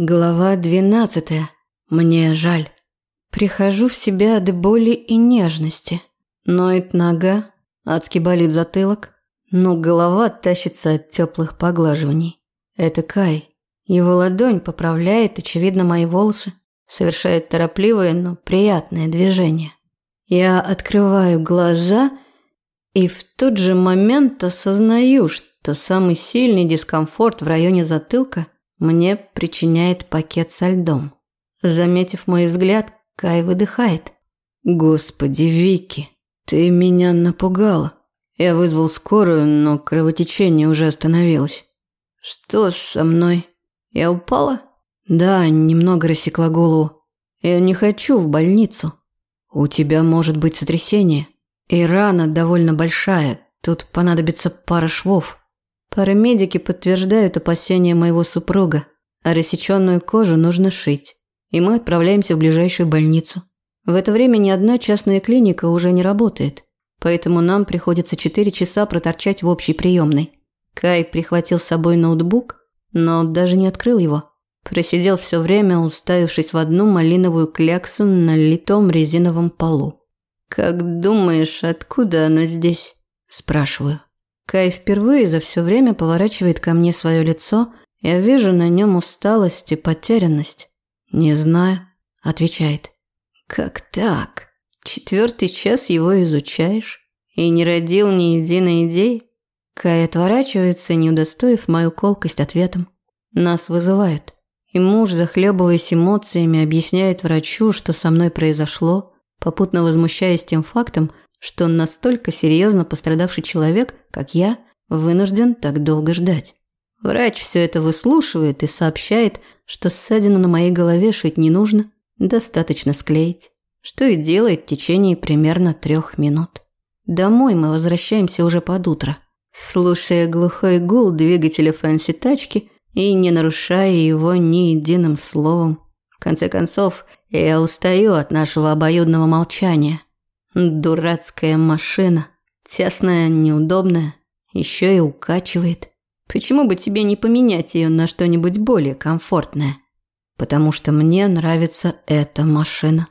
Глава двенадцатая. Мне жаль. Прихожу в себя от боли и нежности. Ноет нога, адски болит затылок, но голова тащится от теплых поглаживаний. Это Кай. Его ладонь поправляет, очевидно, мои волосы, совершает торопливое, но приятное движение. Я открываю глаза и в тот же момент осознаю, что самый сильный дискомфорт в районе затылка – мне причиняет пакет со льдом. Заметив мой взгляд, Кай выдыхает. «Господи, Вики, ты меня напугала. Я вызвал скорую, но кровотечение уже остановилось. Что со мной? Я упала?» «Да, немного рассекла голову. Я не хочу в больницу. У тебя может быть сотрясение. И рана довольно большая. Тут понадобится пара швов. Парамедики подтверждают опасения моего супруга, а рассеченную кожу нужно шить. И мы отправляемся в ближайшую больницу. В это время ни одна частная клиника уже не работает, поэтому нам приходится 4 часа проторчать в общей приемной. Кай прихватил с собой ноутбук, но даже не открыл его. Просидел все время, уставившись в одну малиновую кляксу на литом резиновом полу. «Как думаешь, откуда оно здесь?» – спрашиваю. Кай впервые за все время поворачивает ко мне свое лицо. Я вижу на нем усталость и потерянность. «Не знаю», – отвечает. «Как так? Четвертый час его изучаешь? И не родил ни единой идеи?» Кай отворачивается, не удостоив мою колкость ответом. Нас вызывают. И муж, захлебываясь эмоциями, объясняет врачу, что со мной произошло, попутно возмущаясь тем фактом, что настолько серьезно пострадавший человек, как я, вынужден так долго ждать. Врач все это выслушивает и сообщает, что ссадину на моей голове шить не нужно, достаточно склеить, что и делает в течение примерно трех минут. Домой мы возвращаемся уже под утро, слушая глухой гул двигателя фэнси-тачки и не нарушая его ни единым словом. В конце концов, я устаю от нашего обоюдного молчания – Дурацкая машина. Тесная, неудобная. Еще и укачивает. Почему бы тебе не поменять ее на что-нибудь более комфортное? Потому что мне нравится эта машина.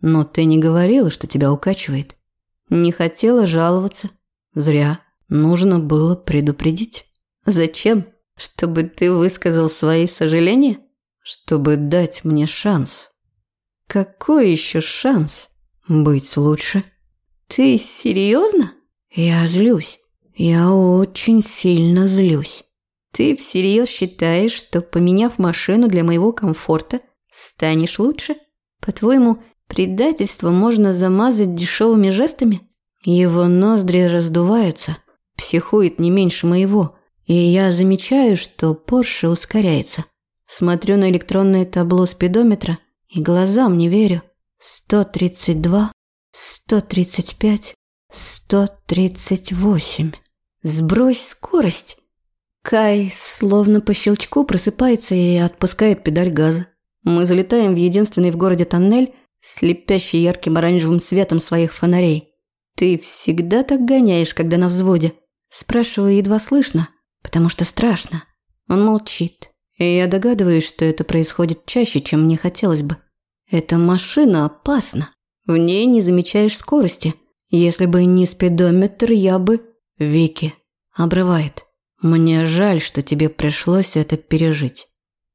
Но ты не говорила, что тебя укачивает. Не хотела жаловаться. Зря. Нужно было предупредить. Зачем? Чтобы ты высказал свои сожаления? Чтобы дать мне шанс. Какой еще шанс? Быть лучше. Ты серьезно? Я злюсь. Я очень сильно злюсь. Ты всерьез считаешь, что поменяв машину для моего комфорта, станешь лучше? По-твоему, предательство можно замазать дешевыми жестами? Его ноздри раздуваются, психует не меньше моего, и я замечаю, что Порше ускоряется. Смотрю на электронное табло спидометра и глазам не верю. 132, 135, 138. Сбрось скорость. Кай словно по щелчку просыпается и отпускает педаль газа. Мы залетаем в единственный в городе тоннель, слепящий ярким оранжевым светом своих фонарей. «Ты всегда так гоняешь, когда на взводе?» Спрашиваю едва слышно, потому что страшно. Он молчит, и я догадываюсь, что это происходит чаще, чем мне хотелось бы. Эта машина опасна. В ней не замечаешь скорости. Если бы не спидометр, я бы... Вики. Обрывает. Мне жаль, что тебе пришлось это пережить.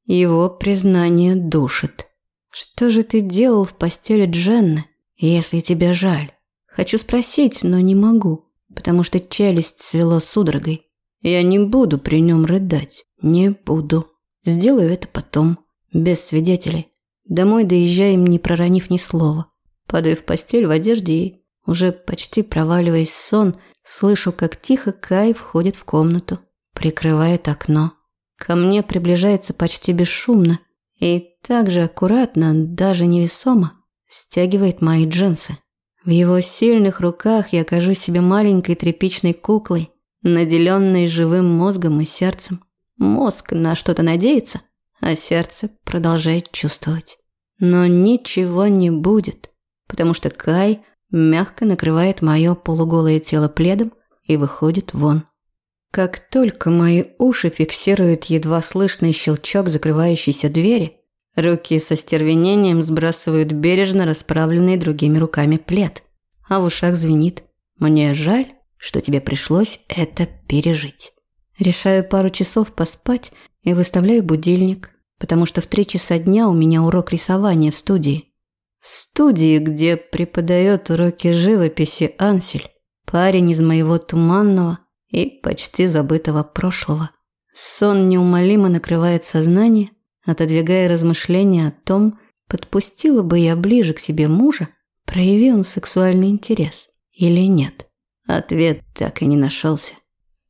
Его признание душит. Что же ты делал в постели Дженны, если тебе жаль? Хочу спросить, но не могу, потому что челюсть свело судорогой. Я не буду при нем рыдать. Не буду. Сделаю это потом, без свидетелей. Домой доезжаем, не проронив ни слова. Падаю в постель в одежде и, уже почти проваливаясь в сон, слышу, как тихо Кай входит в комнату, прикрывает окно. Ко мне приближается почти бесшумно и также аккуратно, даже невесомо, стягивает мои джинсы. В его сильных руках я кажусь себе маленькой тряпичной куклой, наделенной живым мозгом и сердцем. Мозг на что-то надеется, а сердце продолжает чувствовать. Но ничего не будет, потому что Кай мягко накрывает мое полуголое тело пледом и выходит вон. Как только мои уши фиксируют едва слышный щелчок закрывающейся двери, руки со стервенением сбрасывают бережно расправленный другими руками плед. А в ушах звенит «Мне жаль, что тебе пришлось это пережить». Решаю пару часов поспать и выставляю будильник, потому что в три часа дня у меня урок рисования в студии. В студии, где преподает уроки живописи Ансель, парень из моего туманного и почти забытого прошлого. Сон неумолимо накрывает сознание, отодвигая размышления о том, подпустила бы я ближе к себе мужа, прояви он сексуальный интерес или нет. Ответ так и не нашелся.